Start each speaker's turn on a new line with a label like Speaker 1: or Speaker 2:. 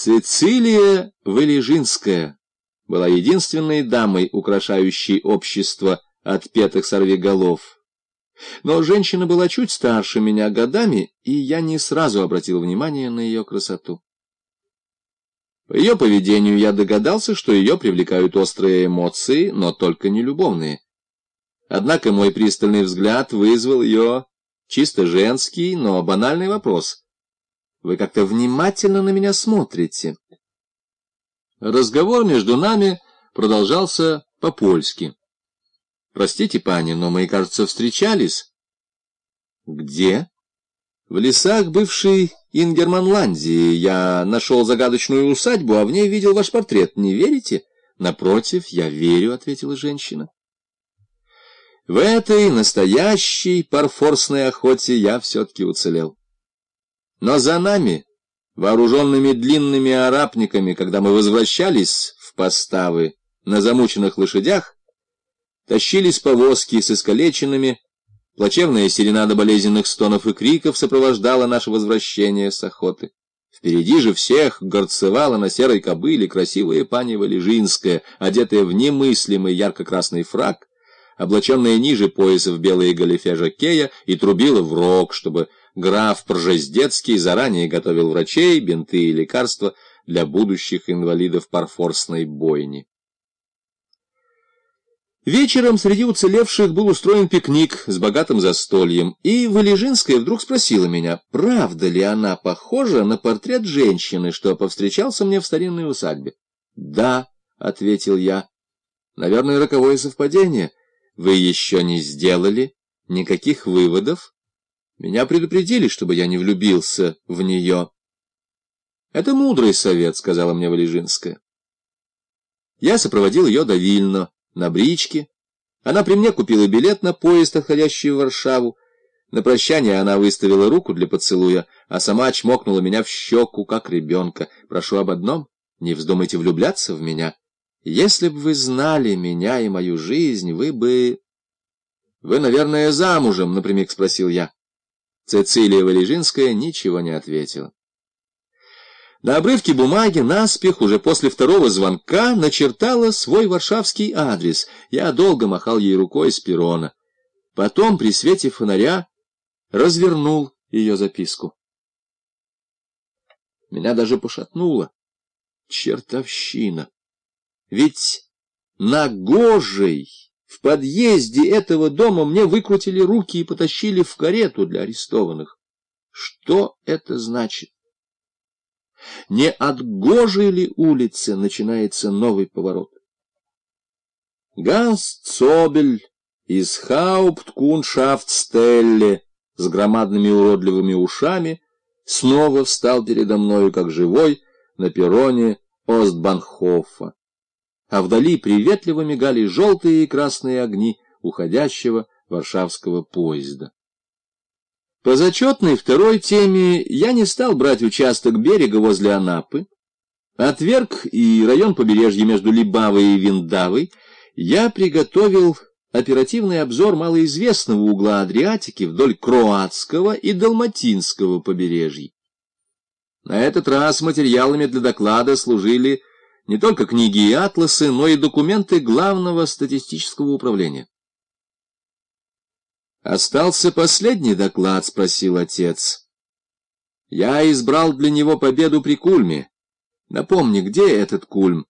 Speaker 1: Цицилия Вылежинская была единственной дамой, украшающей общество отпетых сорвиголов. Но женщина была чуть старше меня годами, и я не сразу обратил внимание на ее красоту. По ее поведению я догадался, что ее привлекают острые эмоции, но только не любовные. Однако мой пристальный взгляд вызвал ее чисто женский, но банальный вопрос. Вы как-то внимательно на меня смотрите. Разговор между нами продолжался по-польски. Простите, пани, но мы, кажется, встречались. Где? В лесах бывшей Ингерманландии. Я нашел загадочную усадьбу, а в ней видел ваш портрет. Не верите? Напротив, я верю, — ответила женщина. В этой настоящей парфорсной охоте я все-таки уцелел. Но за нами, вооруженными длинными арапниками, когда мы возвращались в поставы на замученных лошадях, тащились повозки с искалеченными, плачевная серенада болезненных стонов и криков сопровождала наше возвращение с охоты. Впереди же всех горцевала на серой кобыле красивая пани Валежинская, одетая в немыслимый ярко-красный фраг, облаченная ниже пояса в белые галифе жакея, и трубила в рог, чтобы граф Пржездецкий заранее готовил врачей, бинты и лекарства для будущих инвалидов парфорсной бойни. Вечером среди уцелевших был устроен пикник с богатым застольем, и Валежинская вдруг спросила меня, правда ли она похожа на портрет женщины, что повстречался мне в старинной усадьбе. «Да», — ответил я, — «наверное, роковое совпадение». Вы еще не сделали никаких выводов? Меня предупредили, чтобы я не влюбился в нее. Это мудрый совет, сказала мне Валежинская. Я сопроводил ее до Вильно, на бричке. Она при мне купила билет на поезд, отходящий в Варшаву. На прощание она выставила руку для поцелуя, а сама чмокнула меня в щеку, как ребенка. Прошу об одном, не вздумайте влюбляться в меня. Если бы вы знали меня и мою жизнь, вы бы... Вы, наверное, замужем, напрямик спросил я. Цицилия Валежинская ничего не ответила. На обрывке бумаги наспех, уже после второго звонка, начертала свой варшавский адрес. Я долго махал ей рукой с перрона. Потом, при свете фонаря, развернул ее записку. Меня даже пошатнуло. Чертовщина! Ведь на Гожей в подъезде этого дома мне выкрутили руки и потащили в карету для арестованных. Что это значит? Не от Гожей ли улицы начинается новый поворот? Ганс Цобель из Хаупткуншафтстелле с громадными уродливыми ушами снова встал передо мною как живой на перроне Остбанхофа а вдали приветливо мигали желтые и красные огни уходящего варшавского поезда. По зачетной второй теме я не стал брать участок берега возле Анапы. Отверг и район побережья между Либавой и Виндавой я приготовил оперативный обзор малоизвестного угла Адриатики вдоль Кроатского и Далматинского побережья. На этот раз материалами для доклада служили не только книги и атласы, но и документы Главного статистического управления. «Остался последний доклад?» — спросил отец. «Я избрал для него победу при Кульме. Напомни, где этот Кульм?»